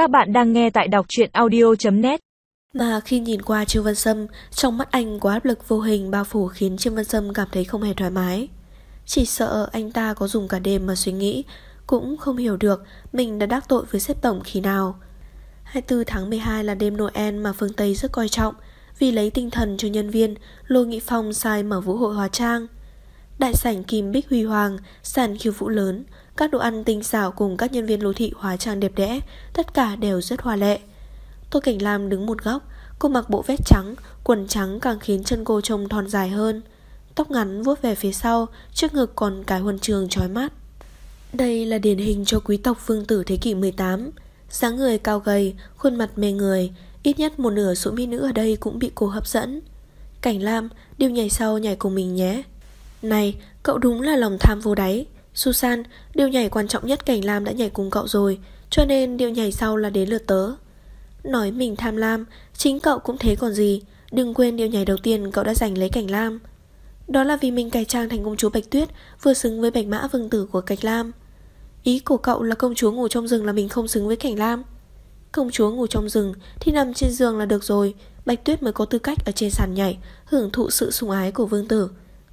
Các bạn đang nghe tại đọc truyện audio.net Mà khi nhìn qua Trương Văn Sâm, trong mắt anh có áp lực vô hình bao phủ khiến Trương Văn Sâm cảm thấy không hề thoải mái. Chỉ sợ anh ta có dùng cả đêm mà suy nghĩ, cũng không hiểu được mình đã đắc tội với xếp tổng khi nào. 24 tháng 12 là đêm Noel mà phương Tây rất coi trọng, vì lấy tinh thần cho nhân viên, Lô Nghị Phong sai mở vũ hội hóa trang. Đại sảnh Kim Bích Huy Hoàng, sàn khiêu vũ lớn, các đồ ăn tinh xảo cùng các nhân viên lô thị hóa trang đẹp đẽ, tất cả đều rất hoa lệ. Tô Cảnh Lam đứng một góc, cô mặc bộ vest trắng, quần trắng càng khiến chân cô trông thon dài hơn. Tóc ngắn vuốt về phía sau, trước ngực còn cái huân trường trói mắt. Đây là điển hình cho quý tộc phương tử thế kỷ 18. dáng người cao gầy, khuôn mặt mê người, ít nhất một nửa số mỹ nữ ở đây cũng bị cô hấp dẫn. Cảnh Lam, điêu nhảy sau nhảy cùng mình nhé. Này, cậu đúng là lòng tham vô đáy. Susan, điều nhảy quan trọng nhất Cảnh Lam đã nhảy cùng cậu rồi, cho nên điều nhảy sau là đến lượt tớ. Nói mình tham lam, chính cậu cũng thế còn gì, đừng quên điều nhảy đầu tiên cậu đã giành lấy Cảnh Lam. Đó là vì mình cải trang thành công chúa Bạch Tuyết, vừa xứng với bạch mã vương tử của Cảnh Lam. Ý của cậu là công chúa ngủ trong rừng là mình không xứng với Cảnh Lam. Công chúa ngủ trong rừng thì nằm trên giường là được rồi, Bạch Tuyết mới có tư cách ở trên sàn nhảy, hưởng thụ sự sủng ái của vương tử.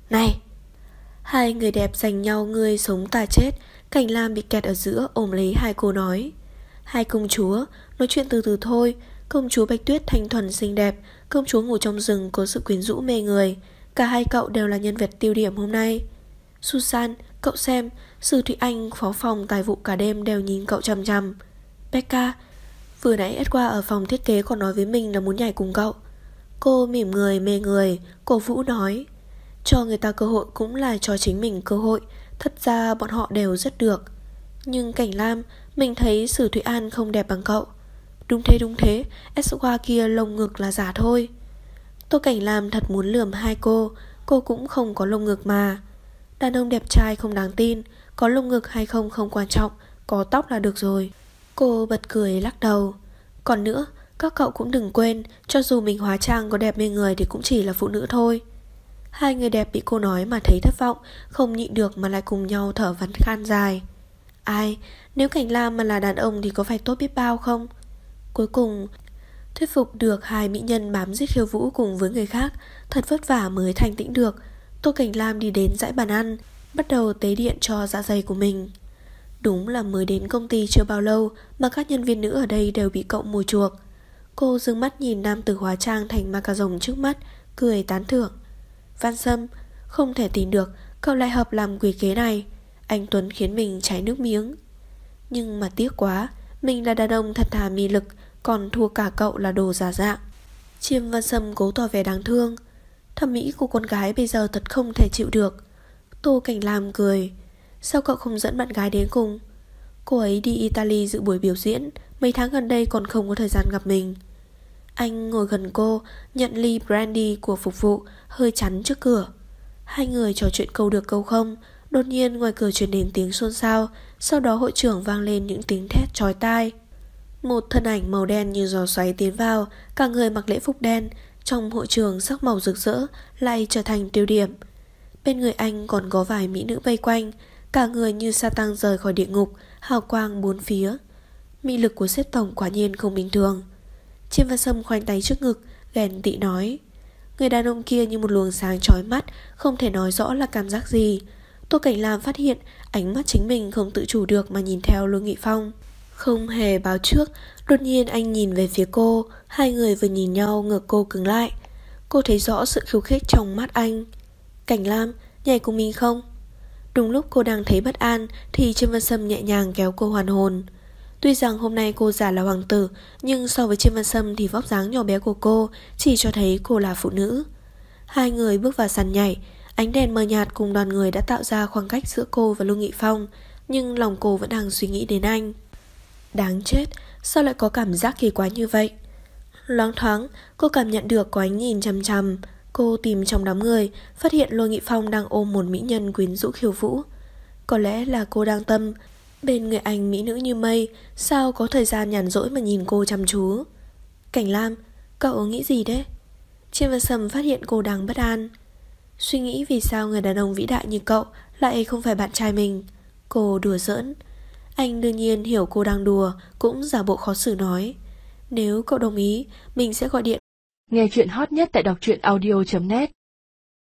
Này, Hai người đẹp giành nhau người sống ta chết Cảnh Lam bị kẹt ở giữa ôm lấy hai cô nói. Hai công chúa Nói chuyện từ từ thôi. Công chúa Bạch Tuyết thanh thuần xinh đẹp Công chúa ngủ trong rừng có sự quyến rũ mê người. Cả hai cậu đều là nhân vật tiêu điểm hôm nay. Susan, cậu xem Sư Thụy Anh, phó phòng tài vụ cả đêm đều nhìn cậu chằm chằm. Becca Vừa nãy qua ở phòng thiết kế còn nói với mình là muốn nhảy cùng cậu. Cô mỉm người mê người Cổ vũ nói cho người ta cơ hội cũng là cho chính mình cơ hội. Thật ra bọn họ đều rất được. Nhưng Cảnh Lam, Mình thấy Sử Thụy An không đẹp bằng cậu. Đúng thế đúng thế Eswa kia lông ngực là giả thôi. Tô Cảnh Lam thật muốn lườm hai cô Cô cũng không có lông ngực mà. Đàn ông đẹp trai không đáng tin, Có lông ngực hay không không quan trọng, Có tóc là được rồi. Cô bật cười lắc đầu. Còn nữa, các cậu cũng đừng quên, Cho dù mình hóa trang có đẹp mê người Thì cũng chỉ là phụ nữ thôi. Hai người đẹp bị cô nói mà thấy thất vọng, Không nhịn được mà lại cùng nhau thở vắn khan dài. Ai, Nếu Cảnh Lam mà là đàn ông thì có phải tốt biết bao không? Cuối cùng, Thuyết phục được hai mỹ nhân bám giết khiêu vũ cùng với người khác, Thật vất vả mới thanh tĩnh được. Tô Cảnh Lam đi đến dãy bàn ăn, Bắt đầu tế điện cho dạ dày của mình. Đúng là mới đến công ty chưa bao lâu Mà các nhân viên nữ ở đây đều bị cậu mùi chuộc. Cô dừng mắt nhìn nam tử hóa trang thành ma cà rồng trước mắt, Cười tán thưởng. Văn Sâm, Không thể tin được cậu lại hợp làm quỷ kế này. Anh Tuấn khiến mình cháy nước miếng. Nhưng mà tiếc quá, Mình là đàn ông thật thà mì lực, Còn thua cả cậu là đồ giả dạng. Chiêm Văn Sâm cố tỏ vẻ đáng thương. Thẩm mỹ của con gái bây giờ thật không thể chịu được. Tô Cảnh Lam cười. Sao cậu không dẫn bạn gái đến cùng? Cô ấy đi Italy dự buổi biểu diễn, Mấy tháng gần đây còn không có thời gian gặp mình anh ngồi gần cô, nhận ly brandy của phục vụ, hơi chắn trước cửa. Hai người trò chuyện câu được câu không, đột nhiên ngoài cửa truyền đến tiếng xôn xao, sau đó hội trưởng vang lên những tiếng thét chói tai. Một thân ảnh màu đen như gió xoáy tiến vào, cả người mặc lễ phục đen, trong hội trường sắc màu rực rỡ lại trở thành tiêu điểm. Bên người anh còn có vài mỹ nữ vây quanh, cả người như sa tăng rời khỏi địa ngục, hào quang bốn phía. Mỹ lực của xếp tổng quả nhiên không bình thường. Chiêm Văn Sâm khoanh tay trước ngực, Ghen tị nói. Người đàn ông kia như một luồng sáng chói mắt, Không thể nói rõ là cảm giác gì. Tô Cảnh Lam phát hiện Ánh mắt chính mình không tự chủ được mà nhìn theo Lương Nghị Phong. Không hề báo trước, Đột nhiên anh nhìn về phía cô, Hai người vừa nhìn nhau ngược cô cứng lại. Cô thấy rõ sự khiêu khích trong mắt anh. Cảnh Lam, Nhảy cùng mình không? Đúng lúc cô đang thấy bất an Thì Trương Văn Sâm nhẹ nhàng kéo cô hoàn hồn. Tuy rằng hôm nay cô giả là hoàng tử, nhưng so với trương Văn Sâm thì vóc dáng nhỏ bé của cô chỉ cho thấy cô là phụ nữ. Hai người bước vào sàn nhảy, ánh đèn mờ nhạt cùng đoàn người đã tạo ra khoảng cách giữa cô và Lưu Nghị Phong, nhưng lòng cô vẫn đang suy nghĩ đến anh. Đáng chết, sao lại có cảm giác kỳ quái như vậy? Loáng thoáng, cô cảm nhận được có ánh nhìn chằm chằm. Cô tìm trong đám người, phát hiện Lôi Nghị Phong đang ôm một mỹ nhân quyến rũ khiêu vũ. Có lẽ là cô đang tâm, Bên người anh mỹ nữ như mây Sao có thời gian nhàn rỗi mà nhìn cô chăm chú? Cảnh Lam Cậu nghĩ gì đấy? Chiêm Văn Sầm phát hiện cô đang bất an. Suy nghĩ vì sao người đàn ông vĩ đại như cậu Lại không phải bạn trai mình. Cô đùa giỡn. Anh đương nhiên hiểu cô đang đùa, cũng giả bộ khó xử nói. Nếu cậu đồng ý, mình sẽ gọi điện. Nghe chuyện hot nhất tại đọc truyện audio.net